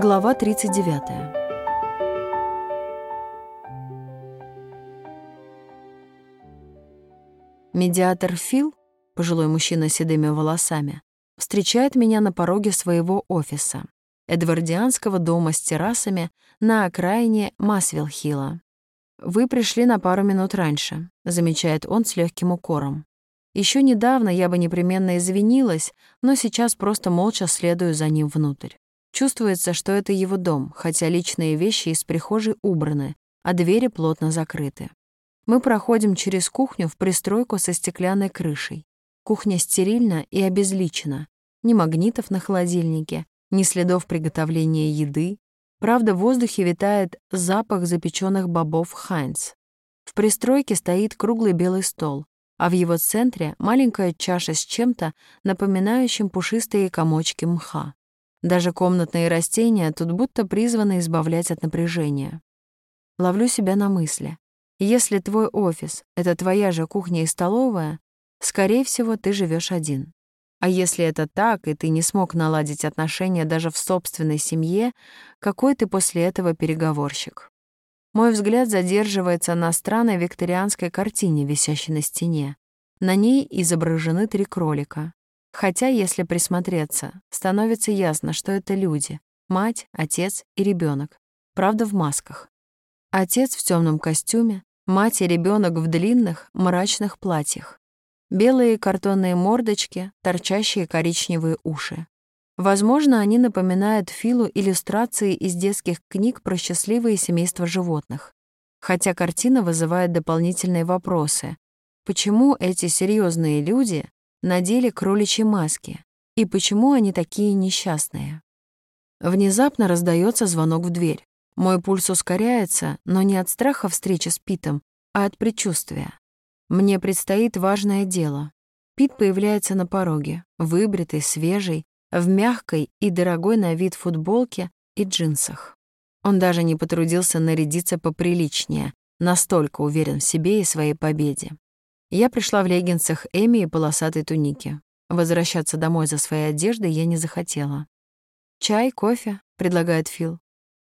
Глава 39. Медиатор Фил, пожилой мужчина с седыми волосами, встречает меня на пороге своего офиса, эдвардианского дома с террасами на окраине Масвилл-Хилла. «Вы пришли на пару минут раньше», — замечает он с легким укором. Еще недавно я бы непременно извинилась, но сейчас просто молча следую за ним внутрь. Чувствуется, что это его дом, хотя личные вещи из прихожей убраны, а двери плотно закрыты. Мы проходим через кухню в пристройку со стеклянной крышей. Кухня стерильна и обезличена. Ни магнитов на холодильнике, ни следов приготовления еды. Правда, в воздухе витает запах запеченных бобов Хайнц. В пристройке стоит круглый белый стол, а в его центре маленькая чаша с чем-то, напоминающим пушистые комочки мха. Даже комнатные растения тут будто призваны избавлять от напряжения. Ловлю себя на мысли. Если твой офис — это твоя же кухня и столовая, скорее всего, ты живешь один. А если это так, и ты не смог наладить отношения даже в собственной семье, какой ты после этого переговорщик? Мой взгляд задерживается на странной викторианской картине, висящей на стене. На ней изображены три кролика. Хотя, если присмотреться, становится ясно, что это люди — мать, отец и ребенок, правда, в масках. Отец в темном костюме, мать и ребенок в длинных, мрачных платьях. Белые картонные мордочки, торчащие коричневые уши. Возможно, они напоминают Филу иллюстрации из детских книг про счастливые семейства животных. Хотя картина вызывает дополнительные вопросы. Почему эти серьезные люди надели кроличьи маски, и почему они такие несчастные. Внезапно раздается звонок в дверь. Мой пульс ускоряется, но не от страха встречи с Питом, а от предчувствия. Мне предстоит важное дело. Пит появляется на пороге, выбритый, свежий, в мягкой и дорогой на вид футболке и джинсах. Он даже не потрудился нарядиться поприличнее, настолько уверен в себе и своей победе. Я пришла в леггинсах Эми и полосатой тунике. Возвращаться домой за своей одеждой я не захотела. «Чай, кофе?» — предлагает Фил.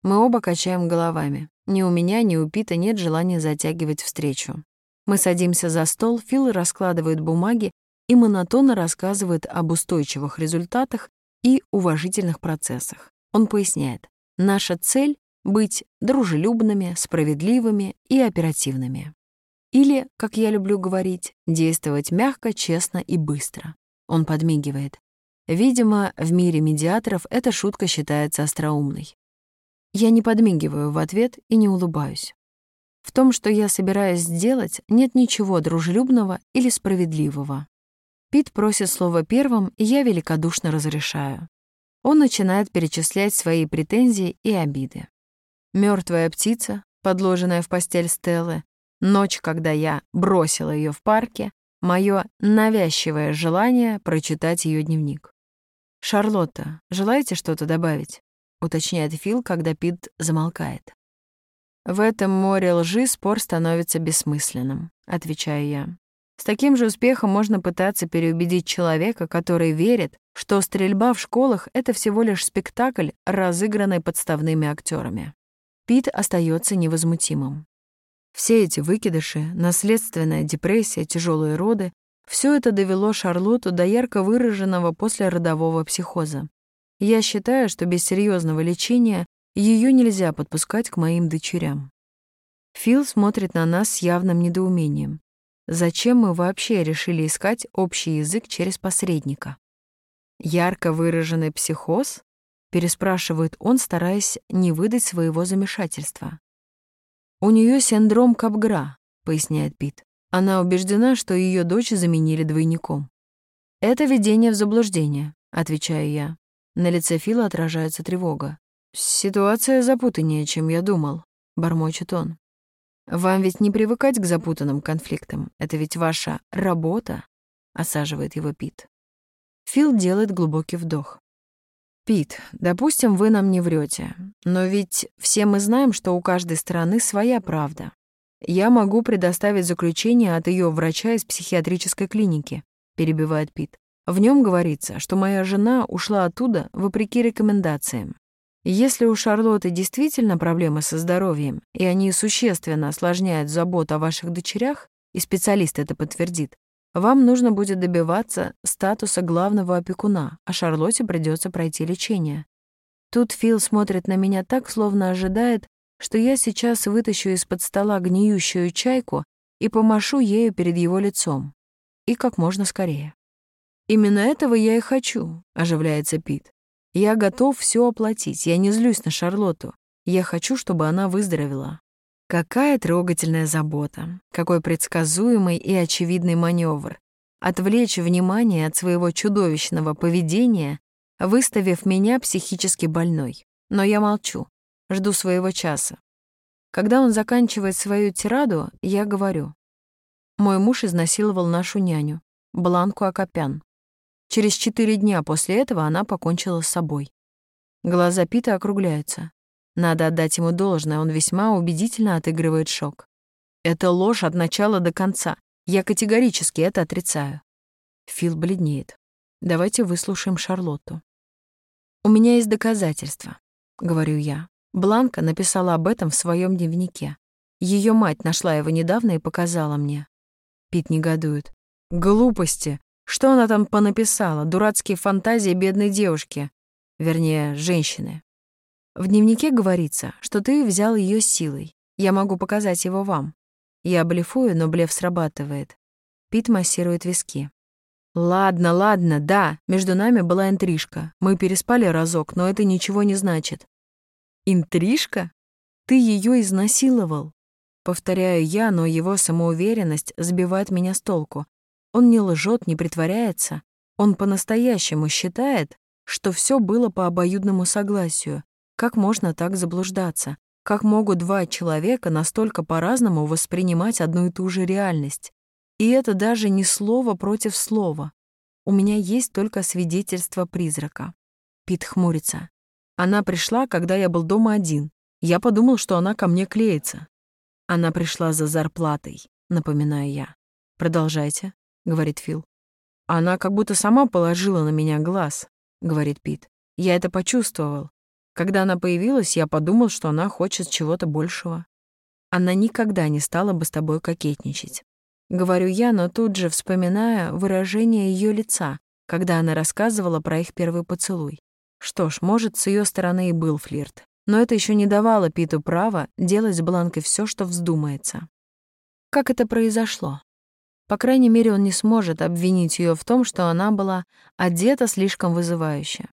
Мы оба качаем головами. Ни у меня, ни у Пита нет желания затягивать встречу. Мы садимся за стол, Фил раскладывает бумаги и монотонно рассказывает об устойчивых результатах и уважительных процессах. Он поясняет, наша цель — быть дружелюбными, справедливыми и оперативными. Или, как я люблю говорить, действовать мягко, честно и быстро. Он подмигивает. Видимо, в мире медиаторов эта шутка считается остроумной. Я не подмигиваю в ответ и не улыбаюсь. В том, что я собираюсь сделать, нет ничего дружелюбного или справедливого. Пит просит слово первым, и я великодушно разрешаю. Он начинает перечислять свои претензии и обиды. Мертвая птица, подложенная в постель Стеллы, Ночь, когда я бросила ее в парке, мое навязчивое желание прочитать ее дневник. «Шарлотта, желаете что-то добавить?» — уточняет Фил, когда Пит замолкает. «В этом море лжи спор становится бессмысленным», — отвечаю я. С таким же успехом можно пытаться переубедить человека, который верит, что стрельба в школах — это всего лишь спектакль, разыгранный подставными актерами. Пит остается невозмутимым. Все эти выкидыши, наследственная депрессия, тяжелые роды — все это довело Шарлотту до ярко выраженного послеродового психоза. Я считаю, что без серьезного лечения ее нельзя подпускать к моим дочерям. Фил смотрит на нас с явным недоумением. Зачем мы вообще решили искать общий язык через посредника? Ярко выраженный психоз? Переспрашивает он, стараясь не выдать своего замешательства. «У нее синдром Капгра», — поясняет Пит. Она убеждена, что ее дочь заменили двойником. «Это введение в заблуждение», — отвечаю я. На лице Фила отражается тревога. «Ситуация запутаннее, чем я думал», — бормочет он. «Вам ведь не привыкать к запутанным конфликтам. Это ведь ваша работа», — осаживает его Пит. Фил делает глубокий вдох. Пит, допустим, вы нам не врете, но ведь все мы знаем, что у каждой стороны своя правда. Я могу предоставить заключение от ее врача из психиатрической клиники, перебивает Пит. В нем говорится, что моя жена ушла оттуда вопреки рекомендациям. Если у Шарлотты действительно проблемы со здоровьем, и они существенно осложняют заботу о ваших дочерях, и специалист это подтвердит, вам нужно будет добиваться статуса главного опекуна, а Шарлотте придется пройти лечение. Тут Фил смотрит на меня так, словно ожидает, что я сейчас вытащу из-под стола гниющую чайку и помашу ею перед его лицом. И как можно скорее. «Именно этого я и хочу», — оживляется Пит. «Я готов все оплатить, я не злюсь на Шарлотту. Я хочу, чтобы она выздоровела». Какая трогательная забота, какой предсказуемый и очевидный маневр. Отвлечь внимание от своего чудовищного поведения, выставив меня психически больной. Но я молчу, жду своего часа. Когда он заканчивает свою тираду, я говорю. Мой муж изнасиловал нашу няню, Бланку Акопян. Через четыре дня после этого она покончила с собой. Глаза Пита округляются. Надо отдать ему должное, он весьма убедительно отыгрывает шок. Это ложь от начала до конца. Я категорически это отрицаю. Фил бледнеет. Давайте выслушаем Шарлотту. У меня есть доказательства, говорю я. Бланка написала об этом в своем дневнике. Ее мать нашла его недавно и показала мне. Пит негодует. Глупости. Что она там понаписала? Дурацкие фантазии бедной девушки. Вернее, женщины. В дневнике говорится, что ты взял ее силой. Я могу показать его вам. Я блефую, но блеф срабатывает. Пит массирует виски. Ладно, ладно, да, между нами была интрижка. Мы переспали разок, но это ничего не значит. Интрижка? Ты ее изнасиловал. Повторяю я, но его самоуверенность сбивает меня с толку. Он не лжет, не притворяется. Он по-настоящему считает, что все было по обоюдному согласию, как можно так заблуждаться? Как могут два человека настолько по-разному воспринимать одну и ту же реальность? И это даже не слово против слова. У меня есть только свидетельство призрака. Пит хмурится. Она пришла, когда я был дома один. Я подумал, что она ко мне клеится. Она пришла за зарплатой, напоминаю я. Продолжайте, говорит Фил. Она как будто сама положила на меня глаз, говорит Пит. Я это почувствовал. Когда она появилась, я подумал, что она хочет чего-то большего. Она никогда не стала бы с тобой кокетничать. Говорю я, но тут же вспоминаю выражение ее лица, когда она рассказывала про их первый поцелуй. Что ж, может, с ее стороны и был флирт. Но это еще не давало Питу права делать с Бланкой все, что вздумается. Как это произошло? По крайней мере, он не сможет обвинить ее в том, что она была одета слишком вызывающе.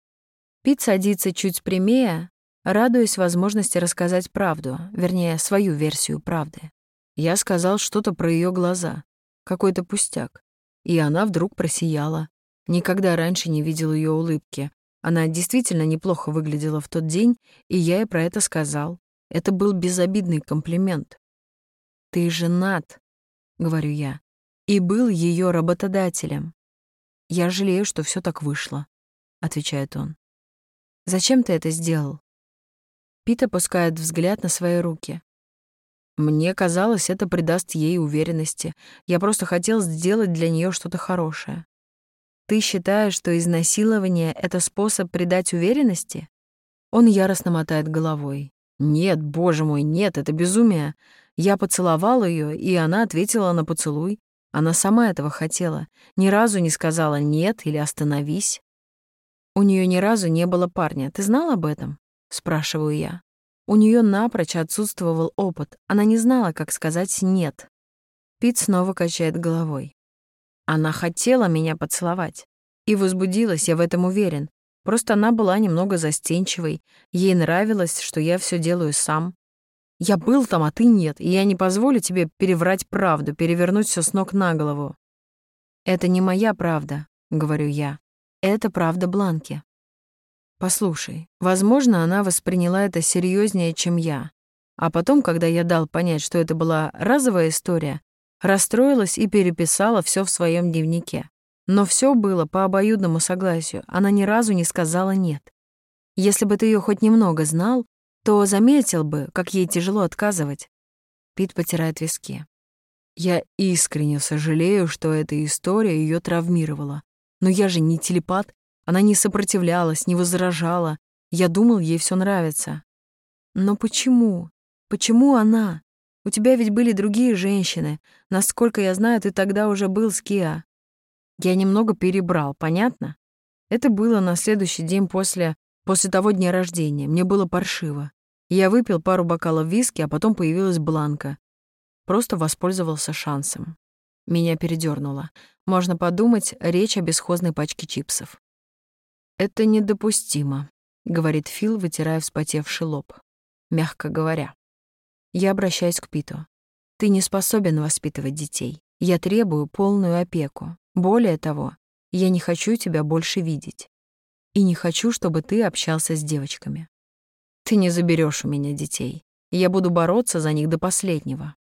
Пит садится чуть прямее, радуясь возможности рассказать правду, вернее, свою версию правды. Я сказал что-то про ее глаза, какой-то пустяк, и она вдруг просияла. Никогда раньше не видел ее улыбки. Она действительно неплохо выглядела в тот день, и я ей про это сказал. Это был безобидный комплимент. «Ты женат», — говорю я, — «и был ее работодателем». «Я жалею, что все так вышло», — отвечает он. Зачем ты это сделал?» Пит опускает взгляд на свои руки. Мне казалось, это придаст ей уверенности. Я просто хотел сделать для нее что-то хорошее. Ты считаешь, что изнасилование — это способ придать уверенности? Он яростно мотает головой. Нет, боже мой, нет, это безумие. Я поцеловал ее, и она ответила на поцелуй. Она сама этого хотела. Ни разу не сказала «нет» или «остановись». У нее ни разу не было парня. Ты знал об этом? спрашиваю я. У нее напрочь отсутствовал опыт. Она не знала, как сказать нет. Пит снова качает головой. Она хотела меня поцеловать. И возбудилась, я в этом уверен. Просто она была немного застенчивой. Ей нравилось, что я все делаю сам. Я был там, а ты нет, и я не позволю тебе переврать правду, перевернуть все с ног на голову. Это не моя правда, говорю я. Это правда Бланки. Послушай, возможно, она восприняла это серьезнее, чем я. А потом, когда я дал понять, что это была разовая история, расстроилась и переписала все в своем дневнике. Но все было по обоюдному согласию, она ни разу не сказала «нет». Если бы ты ее хоть немного знал, то заметил бы, как ей тяжело отказывать. Пит потирает виски. Я искренне сожалею, что эта история ее травмировала. Но я же не телепат. Она не сопротивлялась, не возражала. Я думал, ей все нравится. Но почему? Почему она? У тебя ведь были другие женщины. Насколько я знаю, ты тогда уже был с Киа. Я немного перебрал, понятно? Это было на следующий день после, после того дня рождения. Мне было паршиво. Я выпил пару бокалов виски, а потом появилась Бланка. Просто воспользовался шансом. Меня передёрнуло. Можно подумать, речь о бесхозной пачке чипсов. «Это недопустимо», — говорит Фил, вытирая вспотевший лоб. Мягко говоря. Я обращаюсь к Питу. «Ты не способен воспитывать детей. Я требую полную опеку. Более того, я не хочу тебя больше видеть. И не хочу, чтобы ты общался с девочками. Ты не заберешь у меня детей. Я буду бороться за них до последнего».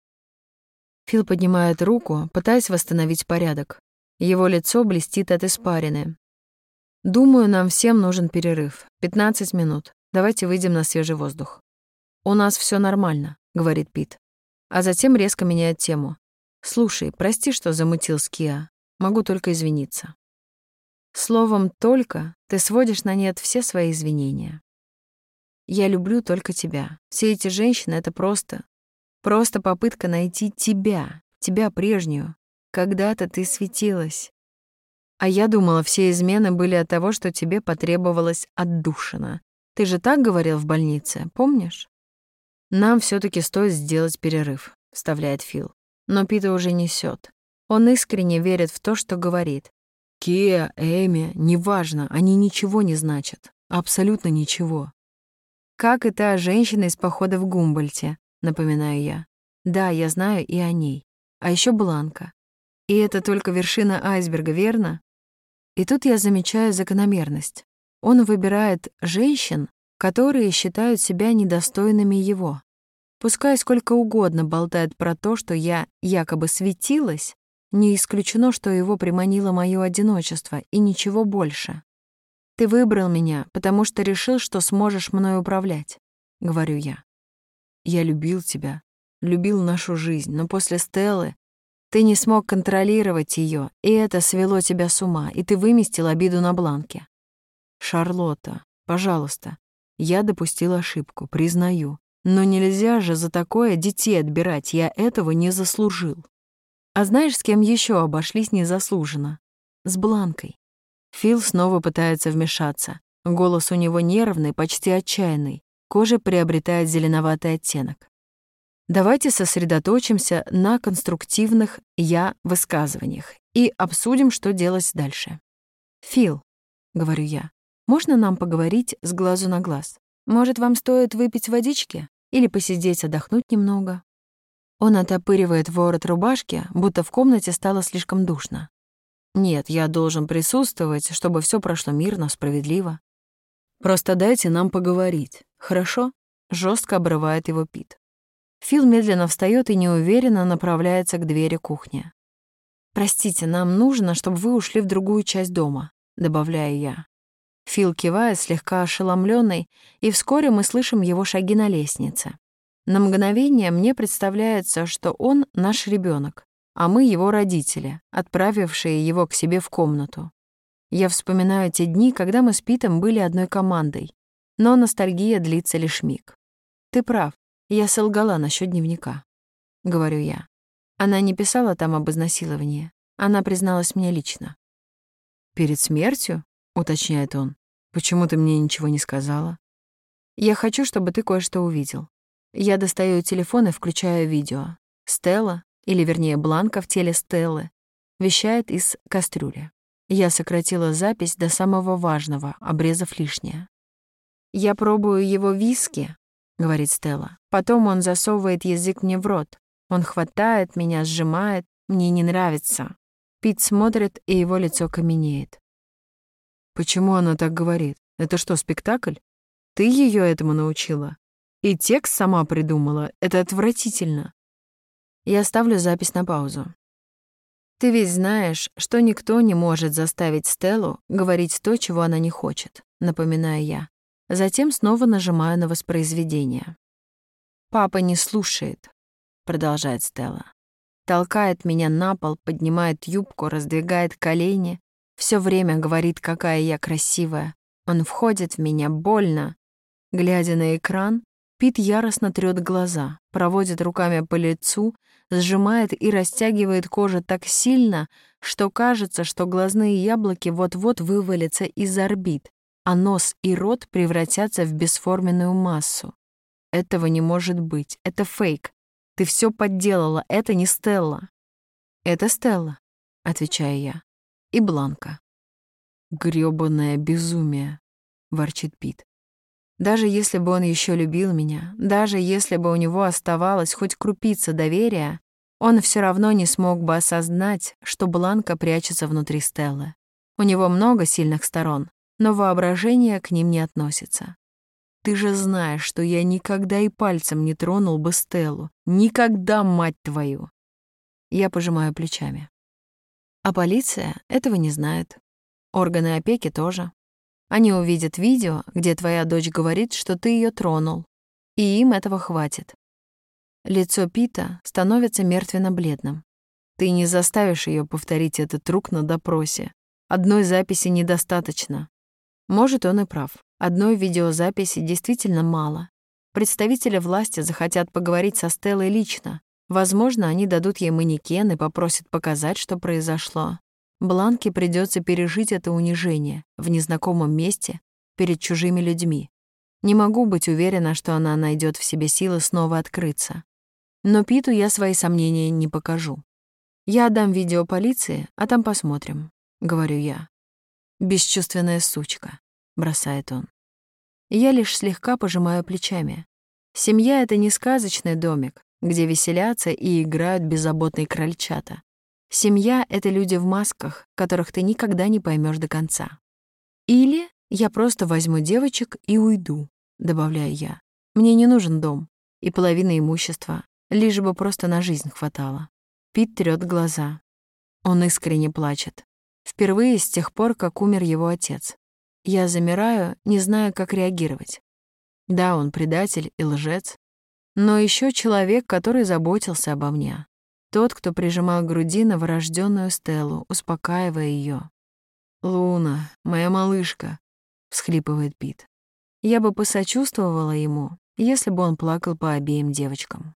Фил поднимает руку, пытаясь восстановить порядок. Его лицо блестит от испарины. «Думаю, нам всем нужен перерыв. 15 минут. Давайте выйдем на свежий воздух». «У нас все нормально», — говорит Пит. А затем резко меняет тему. «Слушай, прости, что замутил с. Могу только извиниться». Словом «только» ты сводишь на нет все свои извинения. Я люблю только тебя. Все эти женщины — это просто... Просто попытка найти тебя, тебя прежнюю. Когда-то ты светилась. А я думала, все измены были от того, что тебе потребовалось отдушина. Ты же так говорил в больнице, помнишь? «Нам все таки стоит сделать перерыв», — вставляет Фил. Но Пита уже несет. Он искренне верит в то, что говорит. Кия, Эми, неважно, они ничего не значат. Абсолютно ничего. Как и та женщина из похода в Гумбольте, напоминаю я. Да, я знаю и о ней. А еще Бланка. И это только вершина айсберга, верно? И тут я замечаю закономерность. Он выбирает женщин, которые считают себя недостойными его. Пускай сколько угодно болтает про то, что я якобы светилась, не исключено, что его приманило мое одиночество и ничего больше. Ты выбрал меня, потому что решил, что сможешь мной управлять, говорю я. Я любил тебя, любил нашу жизнь, но после Стеллы ты не смог контролировать ее, и это свело тебя с ума, и ты выместил обиду на Бланке. Шарлотта, пожалуйста, я допустил ошибку, признаю. Но нельзя же за такое детей отбирать, я этого не заслужил. А знаешь, с кем еще обошлись незаслуженно? С Бланкой. Фил снова пытается вмешаться. Голос у него нервный, почти отчаянный. Кожа приобретает зеленоватый оттенок. Давайте сосредоточимся на конструктивных «я» высказываниях и обсудим, что делать дальше. «Фил», — говорю я, можно нам поговорить с глазу на глаз? Может, вам стоит выпить водички? Или посидеть, отдохнуть немного?» Он отопыривает ворот рубашки, будто в комнате стало слишком душно. «Нет, я должен присутствовать, чтобы все прошло мирно, справедливо. Просто дайте нам поговорить, хорошо?» Жестко обрывает его Пит. Фил медленно встает и неуверенно направляется к двери кухни. «Простите, нам нужно, чтобы вы ушли в другую часть дома», — добавляю я. Фил кивает, слегка ошеломленный, и вскоре мы слышим его шаги на лестнице. На мгновение мне представляется, что он наш ребенок, а мы его родители, отправившие его к себе в комнату. Я вспоминаю те дни, когда мы с Питом были одной командой, но ностальгия длится лишь миг. Ты прав, я солгала насчет дневника, — говорю я. Она не писала там об изнасиловании, она призналась мне лично. «Перед смертью?» — уточняет он. «Почему ты мне ничего не сказала?» «Я хочу, чтобы ты кое-что увидел. Я достаю телефон и включаю видео. Стелла, или вернее Бланка в теле Стеллы, вещает из кастрюли. Я сократила запись до самого важного, обрезав лишнее. «Я пробую его виски», — говорит Стелла. Потом он засовывает язык мне в рот. Он хватает меня, сжимает. Мне не нравится. Пит смотрит, и его лицо каменеет. Почему она так говорит? Это что, спектакль? Ты ее этому научила? И текст сама придумала. Это отвратительно. Я ставлю запись на паузу. Ты ведь знаешь, что никто не может заставить Стеллу говорить то, чего она не хочет, напоминаю я. Затем снова нажимаю на воспроизведение. «Папа не слушает», — продолжает Стелла. Толкает меня на пол, поднимает юбку, раздвигает колени, все время говорит, какая я красивая. Он входит в меня больно, Глядя на экран, Пит яростно трёт глаза, проводит руками по лицу, сжимает и растягивает кожу так сильно, что кажется, что глазные яблоки вот-вот вывалятся из орбит, а нос и рот превратятся в бесформенную массу. Этого не может быть, это фейк. Ты все подделала, это не Стелла. Это Стелла, отвечаю я. И Бланка. Грёбаное безумие, ворчит Пит. Даже если бы он еще любил меня, даже если бы у него оставалось хоть крупица доверия, он все равно не смог бы осознать, что Бланка прячется внутри Стеллы. У него много сильных сторон, но воображение к ним не относится. Ты же знаешь, что я никогда и пальцем не тронул бы Стеллу. Никогда, мать твою!» Я пожимаю плечами. А полиция этого не знает. Органы опеки тоже. Они увидят видео, где твоя дочь говорит, что ты ее тронул. И им этого хватит. Лицо Пита становится мертвенно-бледным. Ты не заставишь ее повторить этот трюк на допросе. Одной записи недостаточно. Может, он и прав. Одной видеозаписи действительно мало. Представители власти захотят поговорить со Стеллой лично. Возможно, они дадут ей манекен и попросят показать, что произошло. Бланке придется пережить это унижение в незнакомом месте перед чужими людьми. Не могу быть уверена, что она найдет в себе силы снова открыться. Но Питу я свои сомнения не покажу. Я отдам видео полиции, а там посмотрим, — говорю я. Бесчувственная сучка, — бросает он. Я лишь слегка пожимаю плечами. Семья — это не сказочный домик, где веселятся и играют беззаботные крольчата. Семья — это люди в масках, которых ты никогда не поймешь до конца. Или я просто возьму девочек и уйду, добавляю я. Мне не нужен дом и половина имущества, лишь бы просто на жизнь хватало. Пит трёт глаза. Он искренне плачет. Впервые с тех пор, как умер его отец. Я замираю, не зная, как реагировать. Да, он предатель и лжец, но еще человек, который заботился обо мне. Тот, кто прижимал к груди новорожденную Стеллу, успокаивая ее. «Луна, моя малышка», — всхлипывает Пит. Я бы посочувствовала ему, если бы он плакал по обеим девочкам.